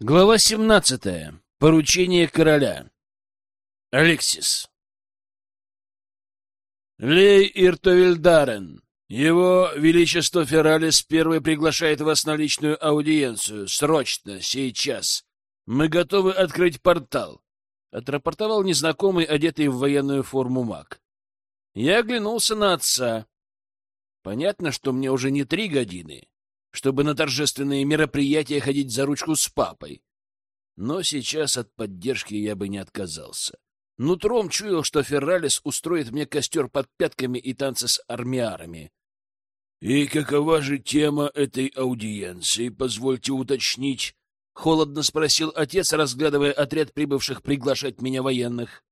Глава 17. Поручение короля. Алексис. Лей Иртовильдарен. Его Величество Фералис первый приглашает вас на личную аудиенцию. Срочно, сейчас. Мы готовы открыть портал. Отрапортовал незнакомый, одетый в военную форму маг. Я оглянулся на отца. Понятно, что мне уже не три годины, чтобы на торжественные мероприятия ходить за ручку с папой. Но сейчас от поддержки я бы не отказался. Нутром чуял, что Ферралис устроит мне костер под пятками и танцы с армиарами. — И какова же тема этой аудиенции, позвольте уточнить? — холодно спросил отец, разглядывая отряд прибывших приглашать меня военных.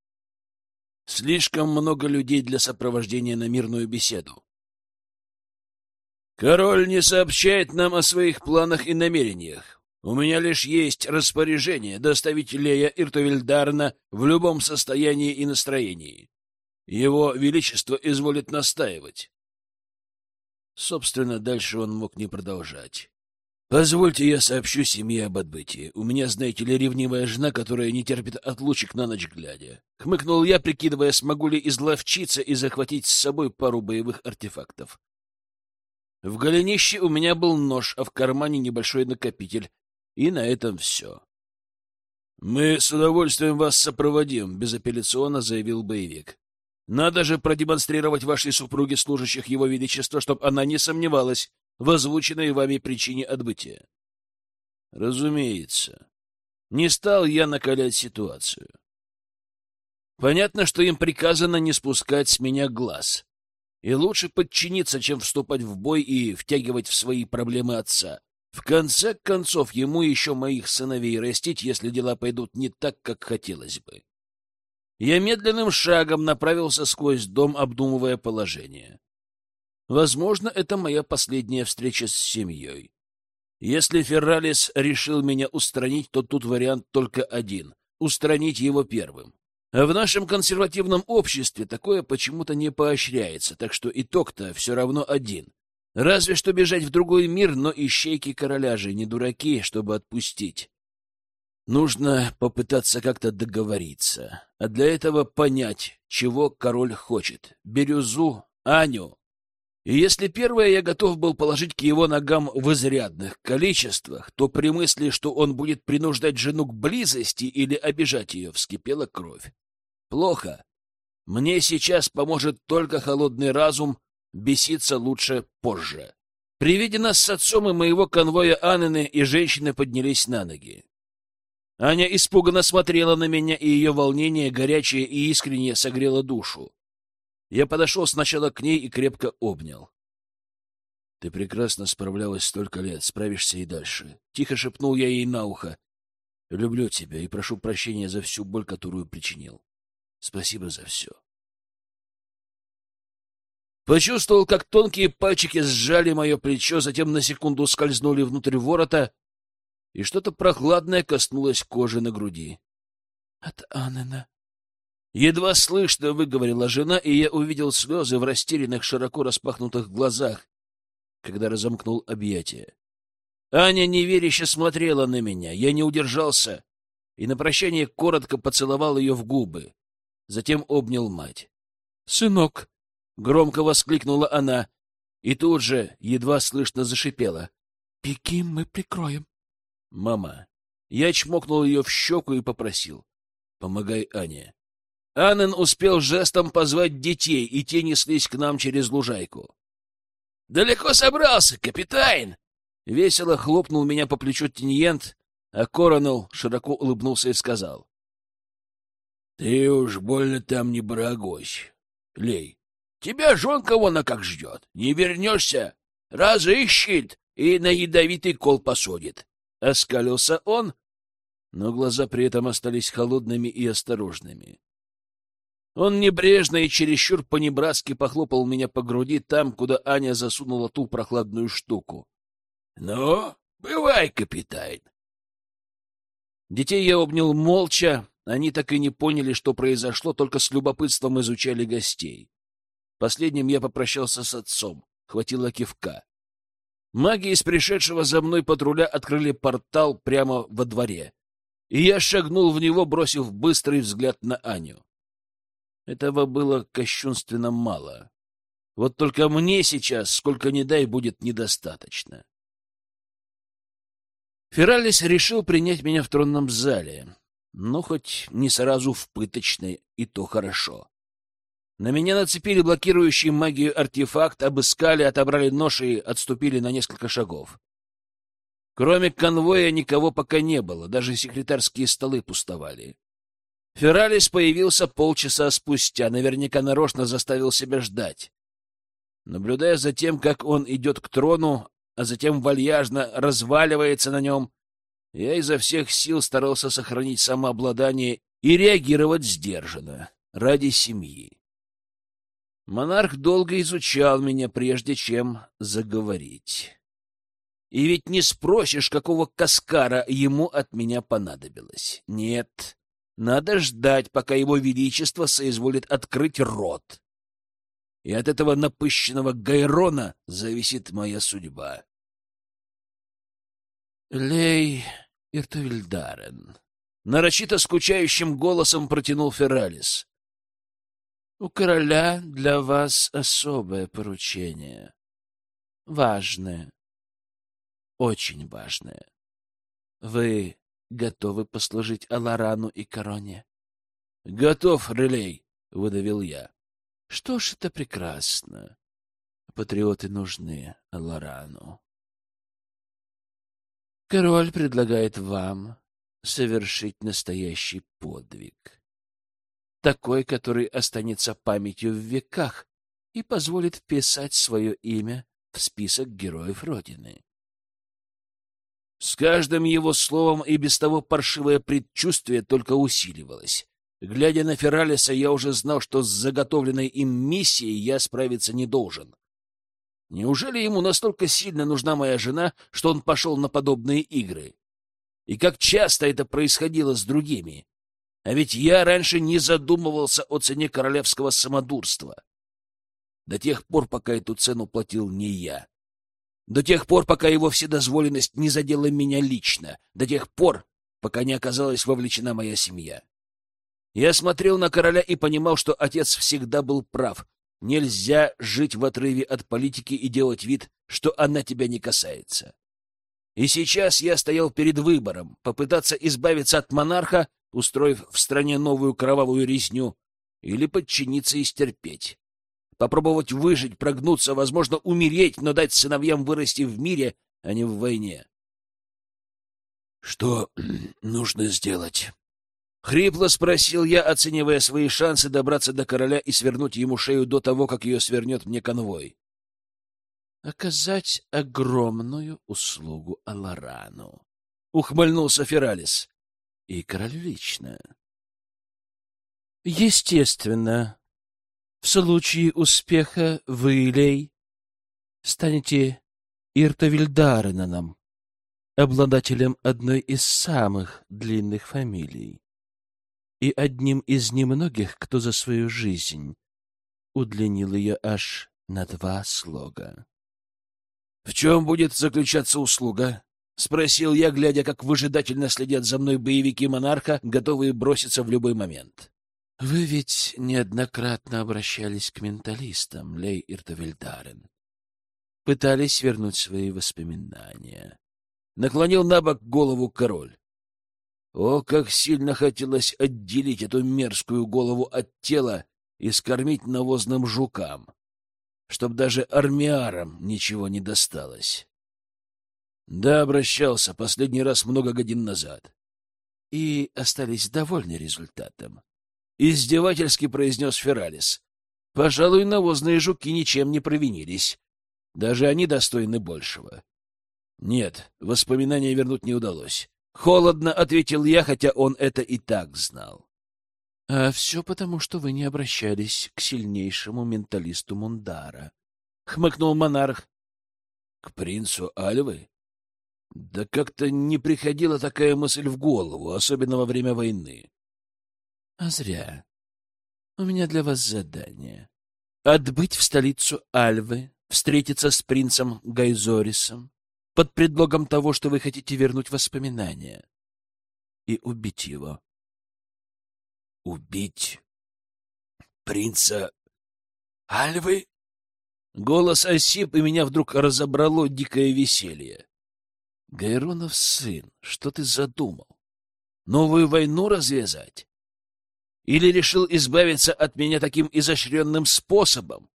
— Слишком много людей для сопровождения на мирную беседу. Король не сообщает нам о своих планах и намерениях. У меня лишь есть распоряжение доставить Лея Иртовильдарна в любом состоянии и настроении. Его Величество изволит настаивать. Собственно, дальше он мог не продолжать. «Позвольте, я сообщу семье об отбытии. У меня, знаете ли, ревнивая жена, которая не терпит отлучек на ночь глядя». Хмыкнул я, прикидывая, смогу ли изловчиться и захватить с собой пару боевых артефактов. В голенище у меня был нож, а в кармане небольшой накопитель. И на этом все. «Мы с удовольствием вас сопроводим», — безапелляционно заявил боевик. «Надо же продемонстрировать вашей супруге служащих его величества, чтобы она не сомневалась в озвученной вами причине отбытия». «Разумеется. Не стал я накалять ситуацию. Понятно, что им приказано не спускать с меня глаз. И лучше подчиниться, чем вступать в бой и втягивать в свои проблемы отца. В конце концов, ему еще моих сыновей растить, если дела пойдут не так, как хотелось бы. Я медленным шагом направился сквозь дом, обдумывая положение. Возможно, это моя последняя встреча с семьей. Если Ферралис решил меня устранить, то тут вариант только один — устранить его первым. В нашем консервативном обществе такое почему-то не поощряется, так что итог-то все равно один. Разве что бежать в другой мир, но ищейки короля же не дураки, чтобы отпустить. Нужно попытаться как-то договориться, а для этого понять, чего король хочет. Бирюзу, Аню. И если первое я готов был положить к его ногам в изрядных количествах, то при мысли, что он будет принуждать жену к близости или обижать ее, вскипела кровь. Плохо. Мне сейчас поможет только холодный разум, беситься лучше позже. При виде нас с отцом и моего конвоя Анны и женщины поднялись на ноги. Аня испуганно смотрела на меня, и ее волнение, горячее и искреннее, согрело душу. Я подошел сначала к ней и крепко обнял. — Ты прекрасно справлялась столько лет, справишься и дальше. Тихо шепнул я ей на ухо. — Люблю тебя и прошу прощения за всю боль, которую причинил. Спасибо за все. Почувствовал, как тонкие пальчики сжали мое плечо, затем на секунду скользнули внутрь ворота, и что-то прохладное коснулось кожи на груди. — От Аннена. Едва слышно выговорила жена, и я увидел слезы в растерянных, широко распахнутых глазах, когда разомкнул объятия. Аня неверяще смотрела на меня. Я не удержался и на прощание коротко поцеловал ее в губы. Затем обнял мать. «Сынок!» — громко воскликнула она, и тут же едва слышно зашипела. «Беги, мы прикроем». «Мама!» Я чмокнул ее в щеку и попросил. «Помогай Ане». Аннен успел жестом позвать детей, и те неслись к нам через лужайку. «Далеко собрался, капитан!» Весело хлопнул меня по плечу Тиньент, а Коронел широко улыбнулся и сказал. Ты уж больно там не барагось. Лей, тебя жонка вон как ждет. Не вернешься, разыщет и на ядовитый кол посудит. Оскалился он, но глаза при этом остались холодными и осторожными. Он небрежно и чересчур по-небратски похлопал меня по груди там, куда Аня засунула ту прохладную штуку. — Ну, бывай, капитан. Детей я обнял молча, они так и не поняли, что произошло, только с любопытством изучали гостей. Последним я попрощался с отцом, хватило кивка. Маги из пришедшего за мной патруля открыли портал прямо во дворе, и я шагнул в него, бросив быстрый взгляд на Аню. Этого было кощунственно мало. Вот только мне сейчас, сколько ни дай, будет недостаточно. Фералис решил принять меня в тронном зале, но хоть не сразу в пыточной, и то хорошо. На меня нацепили блокирующий магию артефакт, обыскали, отобрали нож и отступили на несколько шагов. Кроме конвоя никого пока не было, даже секретарские столы пустовали. Фералис появился полчаса спустя, наверняка нарочно заставил себя ждать. Наблюдая за тем, как он идет к трону, а затем вальяжно разваливается на нем, я изо всех сил старался сохранить самообладание и реагировать сдержанно, ради семьи. Монарх долго изучал меня, прежде чем заговорить. И ведь не спросишь, какого каскара ему от меня понадобилось. Нет, надо ждать, пока его величество соизволит открыть рот. И от этого напыщенного Гайрона зависит моя судьба. Лей Иртовильдарен. Нарочито скучающим голосом протянул Фералис. У короля для вас особое поручение. Важное. Очень важное. Вы готовы послужить Аларану и короне? — Готов, Релей, — выдавил я. — Что ж, это прекрасно. Патриоты нужны Аларану. Король предлагает вам совершить настоящий подвиг такой, который останется памятью в веках и позволит вписать свое имя в список героев Родины. С каждым его словом и без того паршивое предчувствие только усиливалось. Глядя на Фералиса, я уже знал, что с заготовленной им миссией я справиться не должен. Неужели ему настолько сильно нужна моя жена, что он пошел на подобные игры? И как часто это происходило с другими? А ведь я раньше не задумывался о цене королевского самодурства. До тех пор, пока эту цену платил не я. До тех пор, пока его вседозволенность не задела меня лично. До тех пор, пока не оказалась вовлечена моя семья. Я смотрел на короля и понимал, что отец всегда был прав. Нельзя жить в отрыве от политики и делать вид, что она тебя не касается. И сейчас я стоял перед выбором — попытаться избавиться от монарха устроив в стране новую кровавую резню, или подчиниться и стерпеть. Попробовать выжить, прогнуться, возможно, умереть, но дать сыновьям вырасти в мире, а не в войне. «Что нужно сделать?» Хрипло спросил я, оценивая свои шансы добраться до короля и свернуть ему шею до того, как ее свернет мне конвой. «Оказать огромную услугу Аларану», — ухмыльнулся Фералис и королю лично. Естественно, в случае успеха вы, Лей, станете Иртовильдаренаном, обладателем одной из самых длинных фамилий и одним из немногих, кто за свою жизнь удлинил ее аж на два слога. — В чем будет заключаться услуга? — спросил я, глядя, как выжидательно следят за мной боевики монарха, готовые броситься в любой момент. — Вы ведь неоднократно обращались к менталистам, Лей Иртовельдарен. Пытались вернуть свои воспоминания. Наклонил на бок голову король. О, как сильно хотелось отделить эту мерзкую голову от тела и скормить навозным жукам, чтоб даже армиарам ничего не досталось. Да, обращался, последний раз много годин назад. И остались довольны результатом. Издевательски произнес Фералис. Пожалуй, навозные жуки ничем не провинились. Даже они достойны большего. Нет, воспоминания вернуть не удалось. Холодно ответил я, хотя он это и так знал. — А все потому, что вы не обращались к сильнейшему менталисту Мундара. — хмыкнул монарх. — К принцу Альвы? Да как-то не приходила такая мысль в голову, особенно во время войны. А зря. У меня для вас задание. Отбыть в столицу Альвы встретиться с принцем Гайзорисом под предлогом того, что вы хотите вернуть воспоминания, и убить его. Убить принца Альвы? Голос осип, и меня вдруг разобрало дикое веселье. Гайронов сын, что ты задумал? Новую войну развязать? Или решил избавиться от меня таким изощренным способом?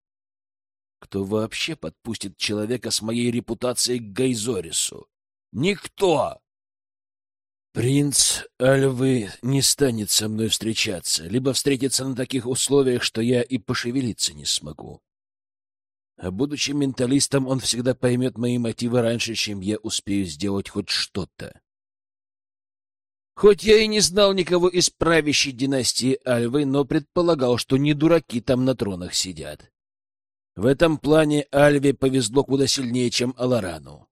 Кто вообще подпустит человека с моей репутацией к Гайзорису? Никто! Принц Альвы не станет со мной встречаться, либо встретится на таких условиях, что я и пошевелиться не смогу. А будучи менталистом, он всегда поймет мои мотивы раньше, чем я успею сделать хоть что-то. Хоть я и не знал никого из правящей династии Альвы, но предполагал, что не дураки там на тронах сидят. В этом плане Альве повезло куда сильнее, чем Аларану.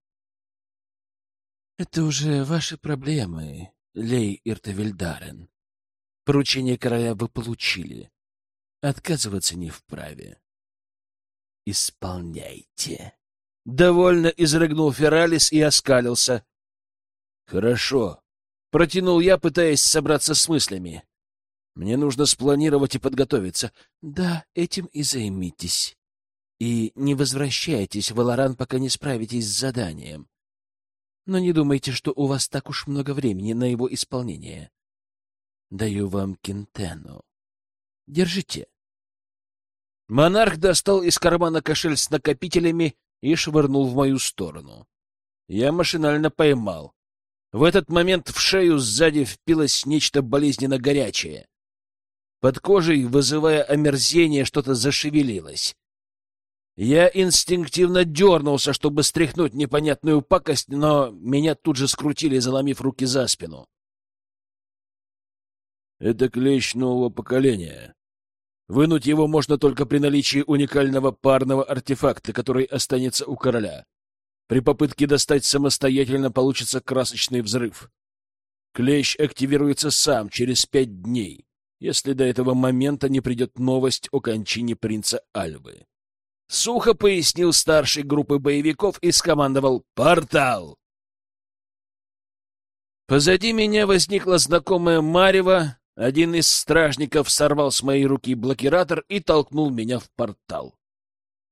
Это уже ваши проблемы, Лей Иртавельдарен. Поручение короля вы получили. Отказываться не вправе исполняйте. Довольно изрыгнул Фералис и оскалился. Хорошо. Протянул я, пытаясь собраться с мыслями. Мне нужно спланировать и подготовиться. Да, этим и займитесь. И не возвращайтесь в Аларан, пока не справитесь с заданием. Но не думайте, что у вас так уж много времени на его исполнение. Даю вам Кентену. Держите. Монарх достал из кармана кошель с накопителями и швырнул в мою сторону. Я машинально поймал. В этот момент в шею сзади впилось нечто болезненно горячее. Под кожей, вызывая омерзение, что-то зашевелилось. Я инстинктивно дернулся, чтобы стряхнуть непонятную пакость, но меня тут же скрутили, заломив руки за спину. — Это клещ нового поколения, Вынуть его можно только при наличии уникального парного артефакта, который останется у короля. При попытке достать самостоятельно получится красочный взрыв. Клещ активируется сам через пять дней, если до этого момента не придет новость о кончине принца Альвы. Сухо пояснил старший группы боевиков и скомандовал «Портал!». Позади меня возникла знакомая Марева, один из стражников сорвал с моей руки блокиратор и толкнул меня в портал.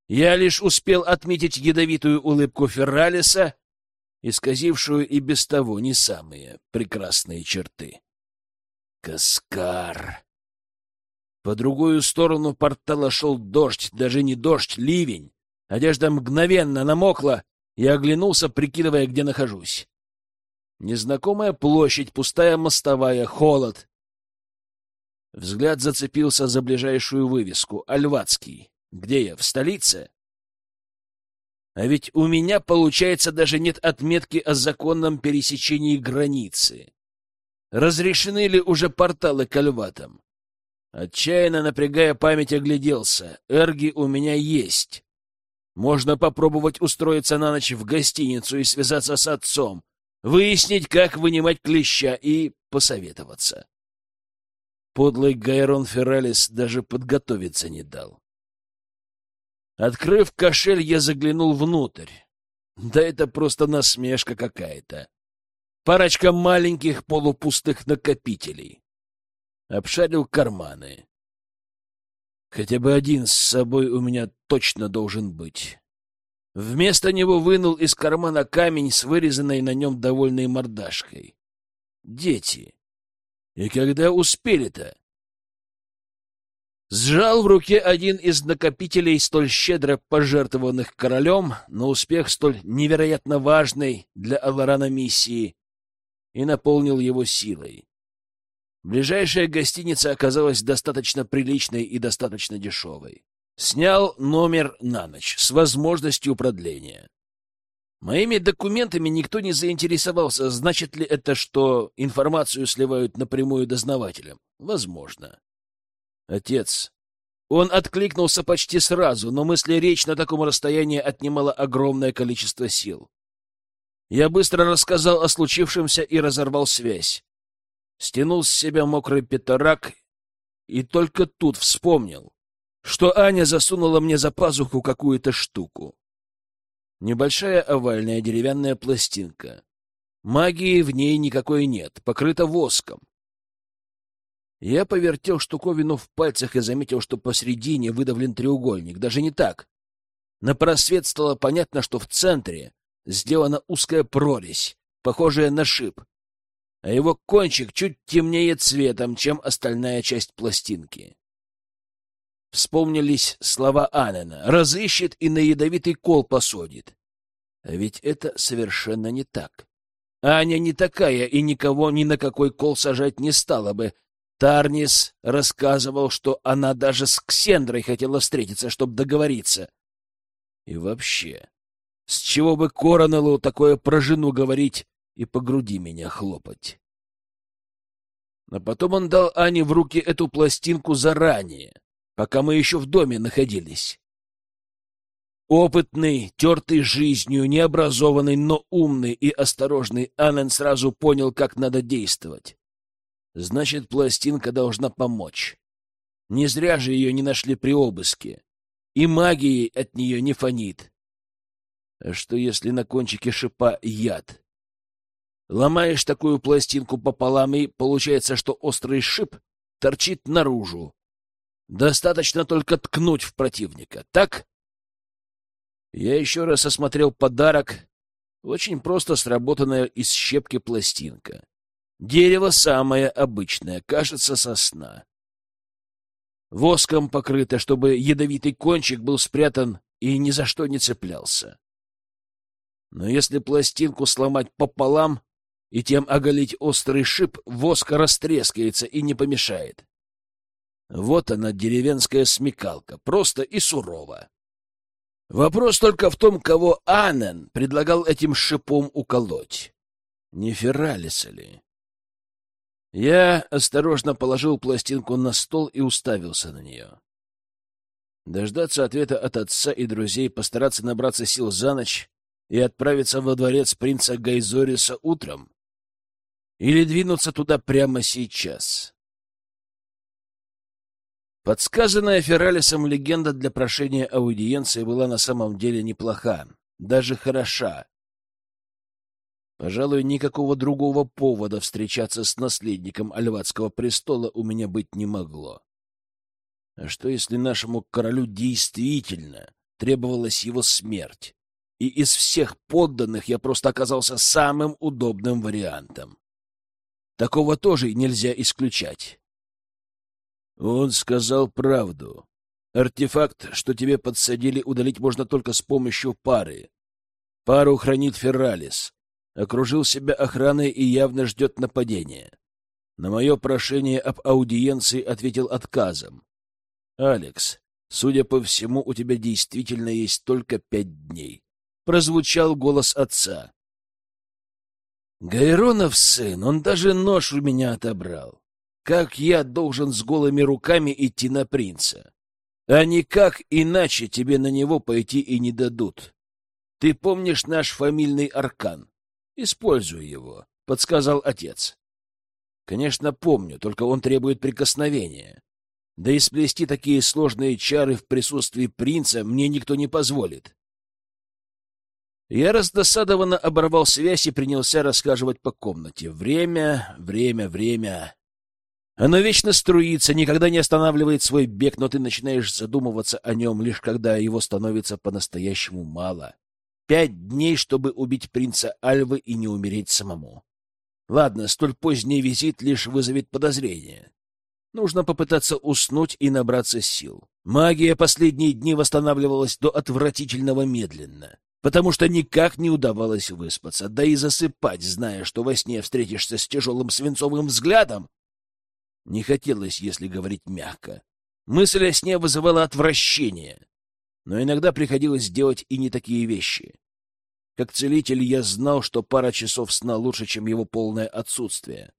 Я лишь успел отметить ядовитую улыбку Ферралиса, исказившую и без того не самые прекрасные черты. Каскар! По другую сторону портала шел дождь, даже не дождь, ливень. Одежда мгновенно намокла, и оглянулся, прикидывая, где нахожусь. Незнакомая площадь, пустая мостовая, холод. Взгляд зацепился за ближайшую вывеску «Альвацкий». Где я? В столице? А ведь у меня, получается, даже нет отметки о законном пересечении границы. Разрешены ли уже порталы к Альватам? Отчаянно напрягая память, огляделся. Эрги у меня есть. Можно попробовать устроиться на ночь в гостиницу и связаться с отцом, выяснить, как вынимать клеща и посоветоваться. Подлый Гайрон Ферралис даже подготовиться не дал. Открыв кошель, я заглянул внутрь. Да это просто насмешка какая-то. Парочка маленьких полупустых накопителей. Обшарил карманы. Хотя бы один с собой у меня точно должен быть. Вместо него вынул из кармана камень с вырезанной на нем довольной мордашкой. Дети. И когда успели-то? Сжал в руке один из накопителей, столь щедро пожертвованных королем, на успех столь невероятно важной для Аларана миссии, и наполнил его силой. Ближайшая гостиница оказалась достаточно приличной и достаточно дешевой. Снял номер на ночь с возможностью продления. Моими документами никто не заинтересовался, значит ли это, что информацию сливают напрямую дознавателям. Возможно. Отец. Он откликнулся почти сразу, но мысли речь на таком расстоянии отнимала огромное количество сил. Я быстро рассказал о случившемся и разорвал связь. Стянул с себя мокрый петорак и только тут вспомнил, что Аня засунула мне за пазуху какую-то штуку. Небольшая овальная деревянная пластинка. Магии в ней никакой нет, покрыта воском. Я повертел штуковину в пальцах и заметил, что посредине выдавлен треугольник. Даже не так. На просвет стало понятно, что в центре сделана узкая прорезь, похожая на шип, а его кончик чуть темнее цветом, чем остальная часть пластинки. Вспомнились слова Аннена. «Разыщет и на ядовитый кол посадит». А ведь это совершенно не так. Аня не такая и никого ни на какой кол сажать не стала бы, Тарнис рассказывал, что она даже с Ксендрой хотела встретиться, чтобы договориться. И вообще, с чего бы Коронеллу такое про жену говорить и по груди меня хлопать? Но потом он дал Ане в руки эту пластинку заранее, пока мы еще в доме находились. Опытный, тертый жизнью, необразованный, но умный и осторожный Аннен сразу понял, как надо действовать. Значит, пластинка должна помочь. Не зря же ее не нашли при обыске. И магией от нее не фонит. А что, если на кончике шипа яд? Ломаешь такую пластинку пополам, и получается, что острый шип торчит наружу. Достаточно только ткнуть в противника, так? Я еще раз осмотрел подарок. Очень просто сработанная из щепки пластинка. Дерево самое обычное, кажется, сосна. Воском покрыто, чтобы ядовитый кончик был спрятан и ни за что не цеплялся. Но если пластинку сломать пополам и тем оголить острый шип, воск растрескается и не помешает. Вот она, деревенская смекалка, просто и сурово. Вопрос только в том, кого Аннен предлагал этим шипом уколоть. Не Ферралиса ли? Я осторожно положил пластинку на стол и уставился на нее. Дождаться ответа от отца и друзей, постараться набраться сил за ночь и отправиться во дворец принца Гайзориса утром? Или двинуться туда прямо сейчас? Подсказанная Фералисом легенда для прошения аудиенции была на самом деле неплоха, даже хороша. Пожалуй, никакого другого повода встречаться с наследником Альватского престола у меня быть не могло. А что, если нашему королю действительно требовалась его смерть, и из всех подданных я просто оказался самым удобным вариантом? Такого тоже нельзя исключать. Он сказал правду. Артефакт, что тебе подсадили, удалить можно только с помощью пары. Пару хранит Ферралис окружил себя охраной и явно ждет нападения. На мое прошение об аудиенции ответил отказом. «Алекс, судя по всему, у тебя действительно есть только пять дней», — прозвучал голос отца. «Гайронов сын, он даже нож у меня отобрал. Как я должен с голыми руками идти на принца? А никак иначе тебе на него пойти и не дадут. Ты помнишь наш фамильный аркан?» Используй его, — подсказал отец. Конечно, помню, только он требует прикосновения. Да и сплести такие сложные чары в присутствии принца мне никто не позволит. Я раздосадованно оборвал связь и принялся рассказывать по комнате. Время, время, время. Оно вечно струится, никогда не останавливает свой бег, но ты начинаешь задумываться о нем, лишь когда его становится по-настоящему мало. Пять дней, чтобы убить принца Альвы и не умереть самому. Ладно, столь поздний визит лишь вызовет подозрение. Нужно попытаться уснуть и набраться сил. Магия последние дни восстанавливалась до отвратительного медленно, потому что никак не удавалось выспаться, да и засыпать, зная, что во сне встретишься с тяжелым свинцовым взглядом, не хотелось, если говорить мягко. Мысль о сне вызывала отвращение но иногда приходилось делать и не такие вещи. Как целитель я знал, что пара часов сна лучше, чем его полное отсутствие.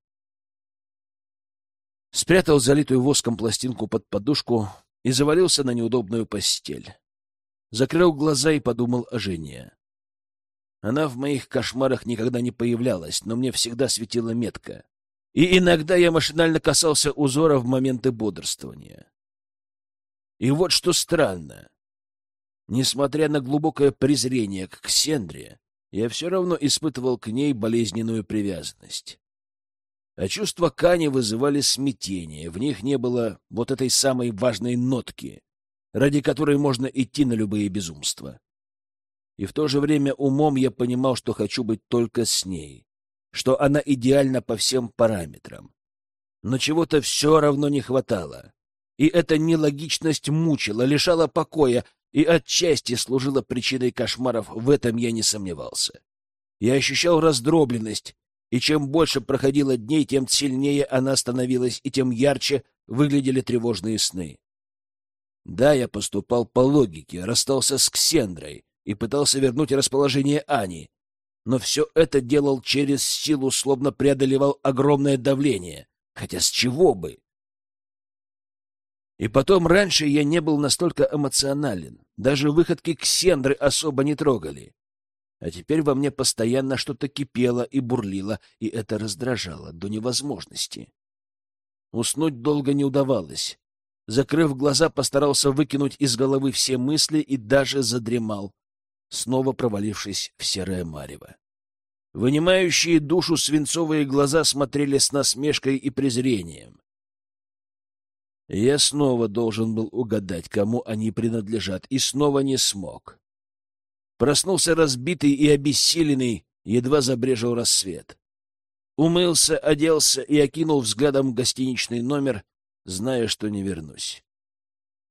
Спрятал залитую воском пластинку под подушку и завалился на неудобную постель. Закрыл глаза и подумал о жене. Она в моих кошмарах никогда не появлялась, но мне всегда светила метка. И иногда я машинально касался узора в моменты бодрствования. И вот что странно. Несмотря на глубокое презрение к Ксендре, я все равно испытывал к ней болезненную привязанность. А чувства Кани вызывали смятение, в них не было вот этой самой важной нотки, ради которой можно идти на любые безумства. И в то же время умом я понимал, что хочу быть только с ней, что она идеальна по всем параметрам. Но чего-то все равно не хватало. И эта нелогичность мучила, лишала покоя и отчасти служила причиной кошмаров, в этом я не сомневался. Я ощущал раздробленность, и чем больше проходило дней, тем сильнее она становилась, и тем ярче выглядели тревожные сны. Да, я поступал по логике, расстался с Ксендрой и пытался вернуть расположение Ани, но все это делал через силу, словно преодолевал огромное давление. Хотя с чего бы? И потом, раньше я не был настолько эмоционален. Даже выходки Ксендры особо не трогали. А теперь во мне постоянно что-то кипело и бурлило, и это раздражало до невозможности. Уснуть долго не удавалось. Закрыв глаза, постарался выкинуть из головы все мысли и даже задремал, снова провалившись в серое марево. Вынимающие душу свинцовые глаза смотрели с насмешкой и презрением. Я снова должен был угадать, кому они принадлежат, и снова не смог. Проснулся разбитый и обессиленный, едва забрежил рассвет. Умылся, оделся и окинул взглядом гостиничный номер, зная, что не вернусь.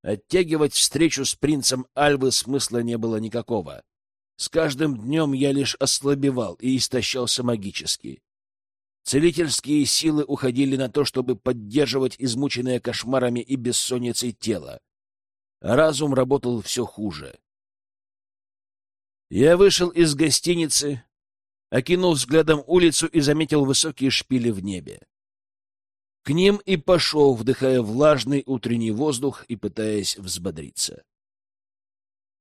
Оттягивать встречу с принцем Альвы смысла не было никакого. С каждым днем я лишь ослабевал и истощался магически. Целительские силы уходили на то, чтобы поддерживать измученное кошмарами и бессонницей тело. Разум работал все хуже. Я вышел из гостиницы, окинул взглядом улицу и заметил высокие шпили в небе. К ним и пошел, вдыхая влажный утренний воздух и пытаясь взбодриться.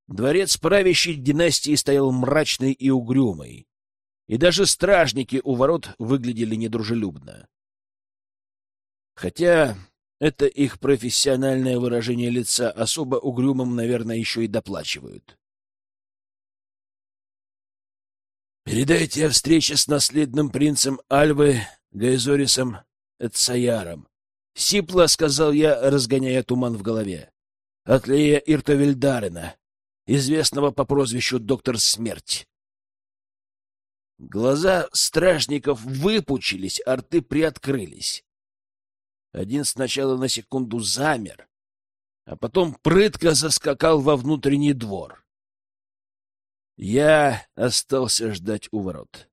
Дворец правящей династии стоял мрачный и угрюмый и даже стражники у ворот выглядели недружелюбно. Хотя это их профессиональное выражение лица особо угрюмым, наверное, еще и доплачивают. «Передайте о встрече с наследным принцем Альвы Гайзорисом Эцаяром», — сипло сказал я, разгоняя туман в голове. «От Лея Иртовельдарена, известного по прозвищу Доктор Смерть». Глаза стражников выпучились, а рты приоткрылись. Один сначала на секунду замер, а потом прытко заскакал во внутренний двор. Я остался ждать у ворот.